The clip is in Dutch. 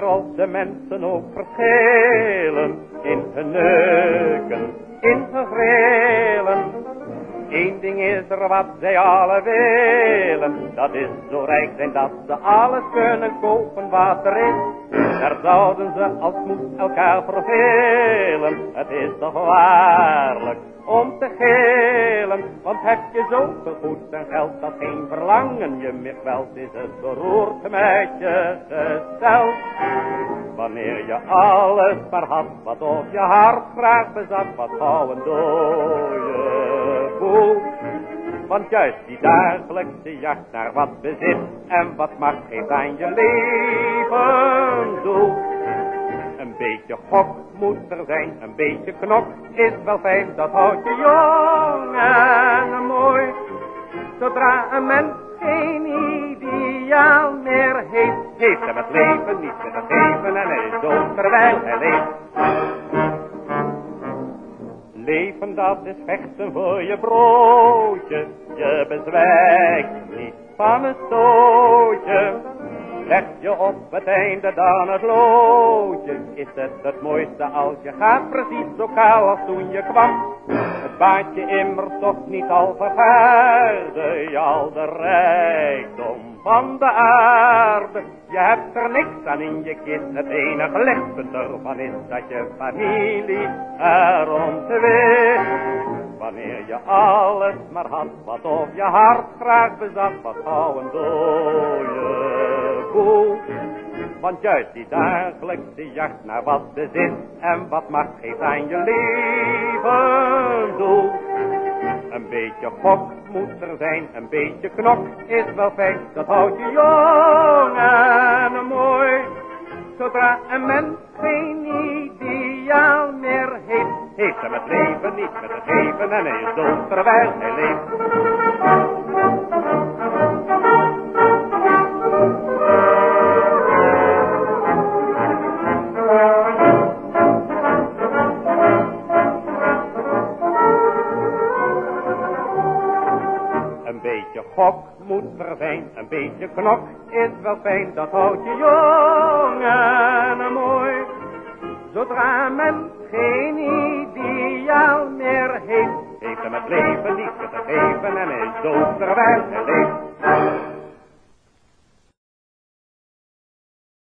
de mensen ook verschillen in hun neuken, in grillen. Eén ding is er wat zij alle willen, dat is zo rijk zijn dat ze alles kunnen kopen wat er is. Daar zouden ze als moed elkaar vervelen, het is toch waarlijk om te gillen. Want heb je zoveel goed en geld dat geen verlangen je meer kwelt, is het beroerd met je gesteld. Wanneer je alles maar had, wat op je hart graag bezat, wat gauw een voelt. Want juist die dagelijkse jacht naar wat bezit en wat macht geeft aan je leven doel. Een beetje gok moet er zijn, een beetje knok is wel fijn, dat houdt je jong en mooi. Zodra een mens geen ideaal meer heeft, heeft hem het leven niet te geven en hij is dood terwijl hij leeft. Dat is vechten voor je broodje, je bezwijkt niet van een stootje. Leg je op het einde dan het loodje, is het het mooiste als je gaat precies zo kaal als toen je kwam. Het baat je immers toch niet al vergaarde, je al de rijkdom van de aarde. Je hebt er niks aan in je kist, het enige lichtpunt ervan is dat je familie erom te je alles maar had, wat op je hart graag bezat, wat gauw een dode boel. Want juist die dagelijkse jacht naar wat bezit en wat macht geeft aan je leven doel. Een beetje gok moet er zijn, een beetje knok is wel fijn, dat houdt je jong en mooi. Zodra een mens geen en hij is. Een beetje gok moet er zijn, een beetje knok is wel fijn, dat houdt je jong en mooi. Zodra men geen leven niet te geven en is dood terwijl hij leeft.